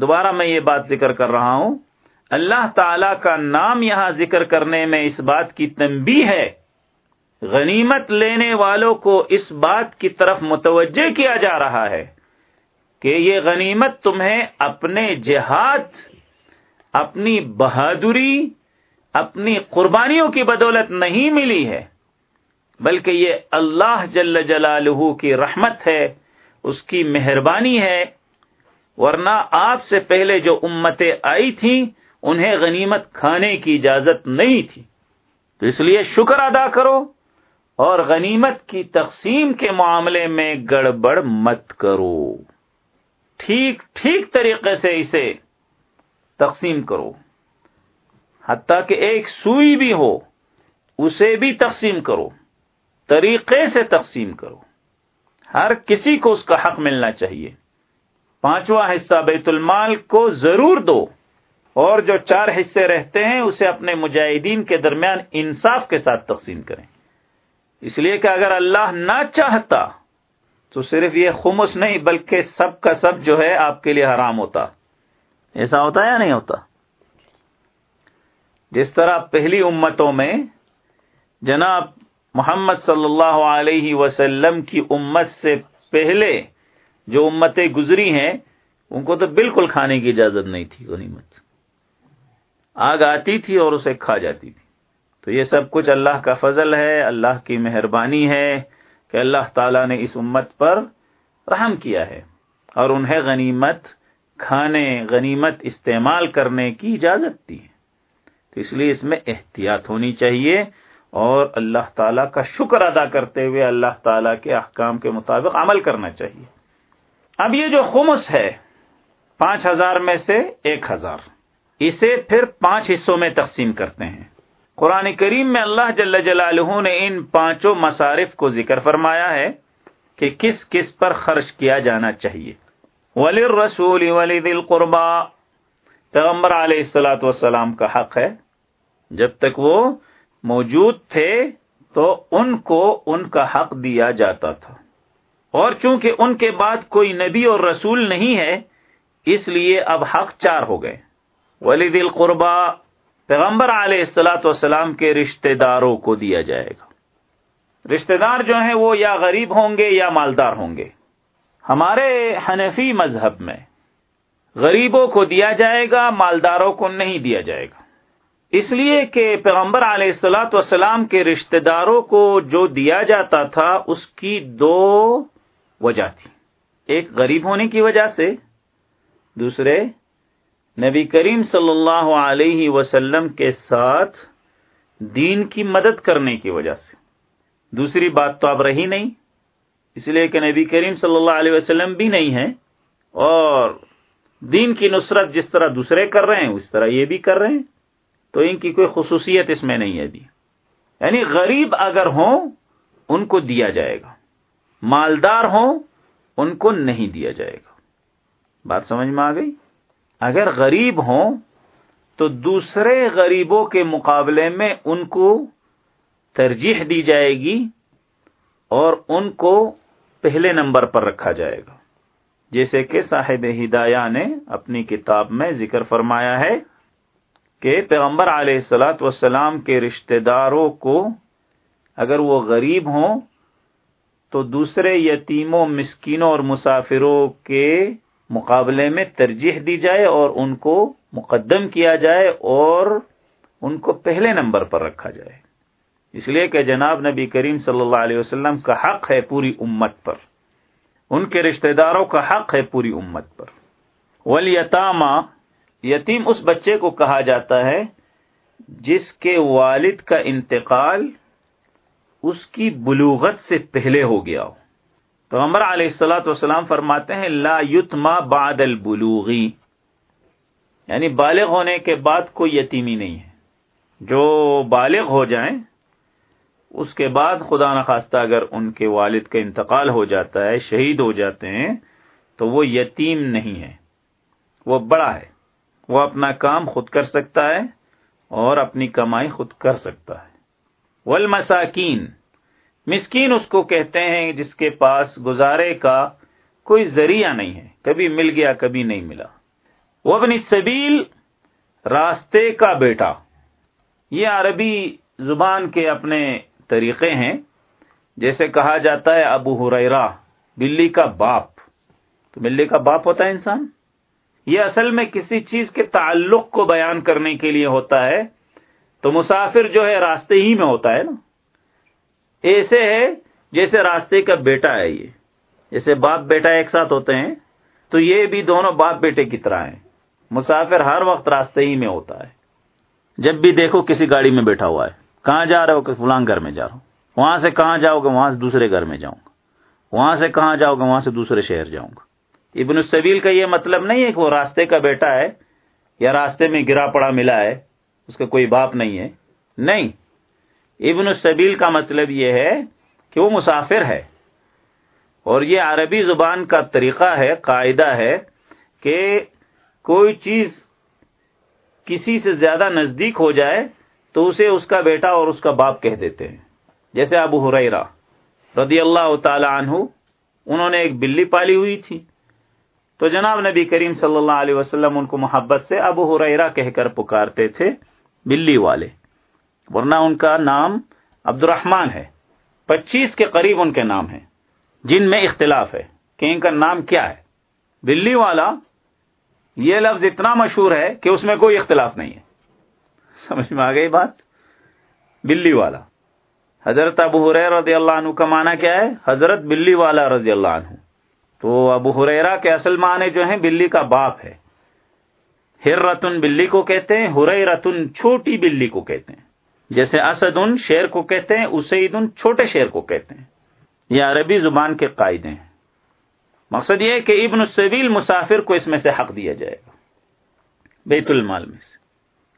دوبارہ میں یہ بات ذکر کر رہا ہوں۔ اللہ تعالی کا نام یہاں ذکر کرنے میں اس بات کی تنبی ہے۔ غنیمت لینے والوں کو اس بات کی طرف متوجہ کیا جا رہا ہے کہ یہ غنیمت تمہیں اپنے جہاد، اپنی بہادری، اپنی قربانیوں کی بدولت نہیں ملی ہے، بلکہ یہ اللہ جل جلالہ کی رحمت ہے، اس کی مہربانی ہے۔ ورنہ آپ سے پہلے جو امتیں آئی تھیں، انہیں غنیمت کھانے کی اجازت نہیں تھی۔ تو اس لیے شکر ادا کرو اور غنیمت کی تقسیم کے معاملے میں گڑبڑ مت کرو۔ ٹھیک ٹھیک طریقے سے اسے تقسیم کرو۔ حتیٰ کہ ایک سوئی بھی ہو، اسے بھی تقسیم کرو، طریقے سے تقسیم کرو۔ ہر کسی کو اس کا حق ملنا چاہیے۔ پانچواں حصہ بیت المال کو ضرور دو اور جو چار حصے رہتے ہیں اسے اپنے مجاہدین کے درمیان انصاف کے ساتھ تقسیم کریں۔ اس لیے کہ اگر اللہ نہ چاہتا تو صرف یہ خمس نہیں، بلکہ سب کا سب جو ہے آپ کے لیے حرام ہوتا۔ ایسا ہوتا یا نہیں ہوتا؟ جس طرح پہلی امتوں میں جناب محمد صلی اللہ علیہ وسلم کی امت سے پہلے جو امتیں گزری ہیں، ان کو تو بالکل کھانے کی اجازت نہیں تھی، غنیمت۔ آگ آتی تھی اور اسے کھا جاتی تھی۔ تو یہ سب کچھ اللہ کا فضل ہے، اللہ کی مہربانی ہے کہ اللہ تعالیٰ نے اس امت پر رحم کیا ہے اور انہیں غنیمت، کھانے، غنیمت استعمال کرنے کی اجازت دی ہے۔ تو اس لیے اس میں احتیاط ہونی چاہیے اور اللہ تعالیٰ کا شکر ادا کرتے ہوئے اللہ تعالیٰ کے احکام کے مطابق عمل کرنا چاہیے۔ اب یہ جو خمس ہے، پانچ ہزار میں سے ایک ہزار۔ اسے پھر پانچ حصوں میں تقسیم کرتے ہیں۔ قرآن کریم میں اللہ جل جلالہ نے ان پانچوں مصارف کو ذکر فرمایا ہے کہ کس کس پر خرچ کیا جانا چاہیے۔ ولی رسول ولی دل قربا پیغمبر علیہ السلاۃ والسلام کا حق ہے۔ جب تک وہ موجود تھے تو ان کو ان کا حق دیا جاتا تھا۔ اور چونکہ ان کے بعد کوئی نبی اور رسول نہیں ہے، اس لیے اب حق چار ہو گئے۔ ولی دل قربا پیغمبر علیہ السلاۃ والسلام کے رشتہ داروں کو دیا جائے گا۔ رشتہ دار جو ہیں وہ یا غریب ہوں گے یا مالدار ہوں گے۔ ہمارے حنفی مذہب میں غریبوں کو دیا جائے گا، مالداروں کو نہیں دیا جائے گا۔ اس لیے کہ پیغمبر علیہ السلاۃ والسلام کے رشتہ داروں کو جو دیا جاتا تھا، اس کی دو وجہ تھی۔ ایک غریب ہونے کی وجہ سے دوسرے نبی کریم صلی اللہ علیہ وسلم کے ساتھ دین کی مدد کرنے کی وجہ سے۔ دوسری بات تو اب رہی نہیں، اس لیے کہ نبی کریم صلی اللہ علیہ وسلم بھی نہیں ہے اور دین کی نصرت جس طرح دوسرے کر رہے ہیں، اس طرح یہ بھی کر رہے ہیں۔ تو ان کی کوئی خصوصیت اس میں نہیں ہے بھی یعنی غریب اگر ہوں، ان کو دیا جائے گا۔ مالدار ہوں، ان کو نہیں دیا جائے گا۔ بات سمجھ میں آ گئی؟ اگر غریب ہوں، تو دوسرے غریبوں کے مقابلے میں ان کو ترجیح دی جائے گی اور ان کو پہلے نمبر پر رکھا جائے گا۔ جیسے کہ صاحب ہدایہ نے اپنی کتاب میں ذکر فرمایا ہے کہ پیغمبر علیہ السلاۃ وسلام کے رشتہ داروں کو اگر وہ غریب ہوں تو دوسرے یتیموں، مسکینوں اور مسافروں کے مقابلے میں ترجیح دی جائے اور ان کو مقدم کیا جائے اور ان کو پہلے نمبر پر رکھا جائے۔ اس لیے کہ جناب نبی کریم صلی اللہ علیہ وسلم کا حق ہے پوری امت پر۔ ان کے رشتہ داروں کا حق ہے پوری امت پر۔ ولیطامہ یتیم اس بچے کو کہا جاتا ہے جس کے والد کا انتقال اس کی بلوغت سے پہلے ہو گیا ہو۔ تو علیہ السلاۃ والسلام فرماتے ہیں، لا یتما بعد البلوغی یعنی بالغ ہونے کے بعد کوئی یتیمی نہیں ہے۔ جو بالغ ہو جائیں، اس کے بعد خدا نخواستہ اگر ان کے والد کا انتقال ہو جاتا ہے، شہید ہو جاتے ہیں، تو وہ یتیم نہیں ہے۔ وہ بڑا ہے۔ وہ اپنا کام خود کر سکتا ہے اور اپنی کمائی خود کر سکتا ہے۔ والمساکین۔ مسکین اس کو کہتے ہیں جس کے پاس گزارے کا کوئی ذریعہ نہیں ہے، کبھی مل گیا، کبھی نہیں ملا۔ وبن سبیل راستے کا بیٹا۔ یہ عربی زبان کے اپنے طریقے ہیں۔ جیسے کہا جاتا ہے، ابو ہریرا بلی کا باپ۔ تو بلی کا باپ ہوتا ہے انسان۔ یہ اصل میں کسی چیز کے تعلق کو بیان کرنے کے لیے ہوتا ہے۔ تو مسافر جو ہے راستے ہی میں ہوتا ہے نا۔ ایسے ہے جیسے راستے کا بیٹا ہے یہ۔ جیسے باپ بیٹا ایک ساتھ ہوتے ہیں، تو یہ بھی دونوں باپ بیٹے کی طرح ہیں۔ مسافر ہر وقت راستے ہی میں ہوتا ہے۔ جب بھی دیکھو کسی گاڑی میں بیٹھا ہوا ہے، کہاں جا رہے ہو کہ فلان گھر میں جا رہا ہوں؟ وہاں سے کہاں جاؤ گے؟ وہاں سے دوسرے گھر میں جاؤں گا۔ وہاں سے کہاں جاؤ گے؟ وہاں سے دوسرے شہر جاؤں گا۔ ابن السبیل کا یہ مطلب نہیں ہے کہ وہ راستے کا بیٹا ہے یا راستے میں گرا پڑا ملا ہے۔ اس کا کوئی باپ نہیں ہے۔ نہیں۔ ابن السبیل کا مطلب یہ ہے کہ وہ مسافر ہے۔ اور یہ عربی زبان کا طریقہ ہے، قاعدہ ہے کہ کوئی چیز کسی سے زیادہ نزدیک ہو جائے تو اسے اس کا بیٹا اور اس کا باپ کہہ دیتے ہیں۔ جیسے ابو ہریرا رضی اللہ تعالی عنہ، انہوں نے ایک بلی پالی ہوئی تھی۔ تو جناب نبی کریم صلی اللہ علیہ وسلم ان کو محبت سے ابو ہریرا کہہ کر پکارتے تھے۔ بلی والے۔ ورنہ ان کا نام عبد الرحمان ہے۔ پچیس کے قریب ان کے نام ہیں، جن میں اختلاف ہے کہ ان کا نام کیا ہے۔ بلی والا، یہ لفظ اتنا مشہور ہے کہ اس میں کوئی اختلاف نہیں ہے۔ سمجھ میں آ گئی بات؟ بلی والا۔ حضرت ابو حریر رضی اللہ عنہ کا معنی کیا ہے؟ حضرت بلی والا رضی اللہ عنہ۔ تو ابو حریرا کے اصل معنی جو ہیں بلی کا باپ ہے۔ ہر رتن بلی کو کہتے ہیں ہر رتن چھوٹی بلی کو کہتے ہیں۔ جیسے اسد ان شیر کو کہتے ہیں اسید ان چھوٹے شیر کو کہتے ہیں۔ یہ عربی زبان کے قاعدے ہیں۔ مقصد یہ ہے کہ ابن السبیل مسافر کو اس میں سے حق دیا جائے گا۔ بیت المال میں سے۔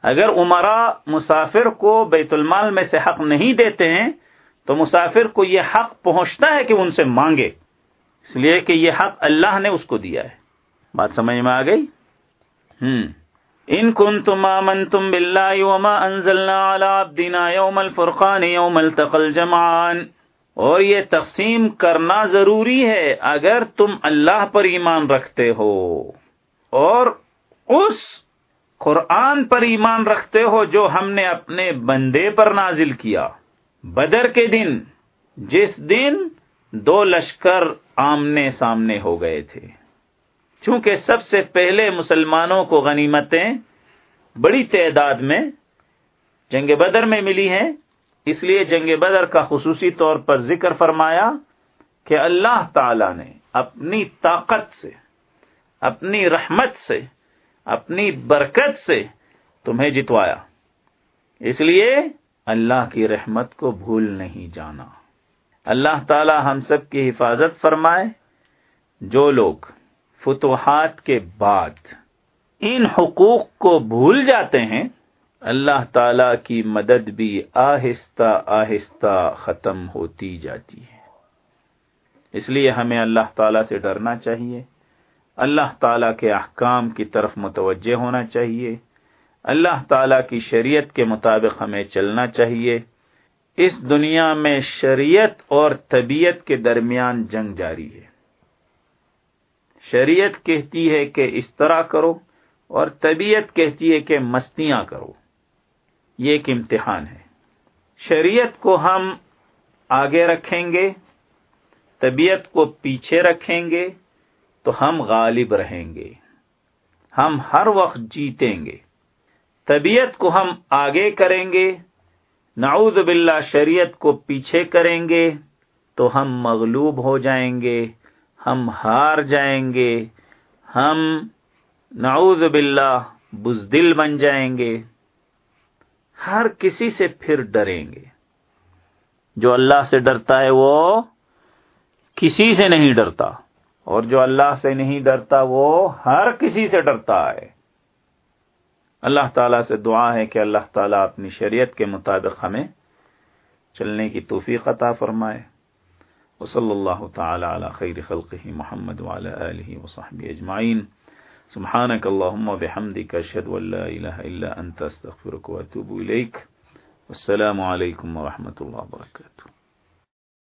اگر عمرا مسافر کو بیت المال میں سے حق نہیں دیتے ہیں، تو مسافر کو یہ حق پہنچتا ہے کہ ان سے مانگے۔ اس لیے کہ یہ حق اللہ نے اس کو دیا ہے۔ بات سمجھ میں آ گئی؟ ہوں۔ ان کن تم امن تم بلّہ یوم الفرقان یوم التقل جمان اور یہ تقسیم کرنا ضروری ہے اگر تم اللہ پر ایمان رکھتے ہو۔ اور اس قرآن پر ایمان رکھتے ہو جو ہم نے اپنے بندے پر نازل کیا۔ بدر کے دن، جس دن دو لشکر آمنے سامنے ہو گئے تھے۔ چونکہ سب سے پہلے مسلمانوں کو غنیمتیں بڑی تعداد میں جنگ بدر میں ملی ہیں۔ اس لیے جنگ بدر کا خصوصی طور پر ذکر فرمایا کہ اللہ تعالی نے اپنی طاقت سے، اپنی رحمت سے، اپنی برکت سے تمہیں جتوایا۔ اس لیے اللہ کی رحمت کو بھول نہیں جانا۔ اللہ تعالی ہم سب کی حفاظت فرمائے۔ جو لوگ فتوحات کے بعد ان حقوق کو بھول جاتے ہیں، اللہ تعالی کی مدد بھی آہستہ آہستہ ختم ہوتی جاتی ہے۔ اس لیے ہمیں اللہ تعالی سے ڈرنا چاہیے۔ اللہ تعالی کے احکام کی طرف متوجہ ہونا چاہیے۔ اللہ تعالی کی شریعت کے مطابق ہمیں چلنا چاہیے۔ اس دنیا میں شریعت اور طبیعت کے درمیان جنگ جاری ہے۔ شریعت کہتی ہے کہ اس طرح کرو اور طبیعت کہتی ہے کہ مستیاں کرو۔ یہ ایک امتحان ہے۔ شریعت کو ہم آگے رکھیں گے، طبیعت کو پیچھے رکھیں گے تو ہم غالب رہیں گے۔ ہم ہر وقت جیتیں گے۔ طبیعت کو ہم آگے کریں گے، نعوذ باللہ شریعت کو پیچھے کریں گے تو ہم مغلوب ہو جائیں گے۔ ہم ہار جائیں گے، ہم نعوذ باللہ بزدل بن جائیں گے۔ ہر کسی سے پھر ڈریں گے۔ جو اللہ سے ڈرتا ہے وہ کسی سے نہیں ڈرتا، اور جو اللہ سے نہیں ڈرتا وہ ہر کسی سے ڈرتا ہے۔ اللہ تعالیٰ سے دعا ہے کہ اللہ تعالیٰ اپنی شریعت کے مطابق ہمیں چلنے کی توفیق عطا فرمائے۔ وصلی اللہ تعالی علی خیر خلقہ محمد وعلی آلہ وصحبہ اجمعین سبحانك اللهم وبحمدك اشهد ان لا اله الا انت استغفرك واتوب اليك والسلام علیکم ورحمۃ اللہ وبرکاتہ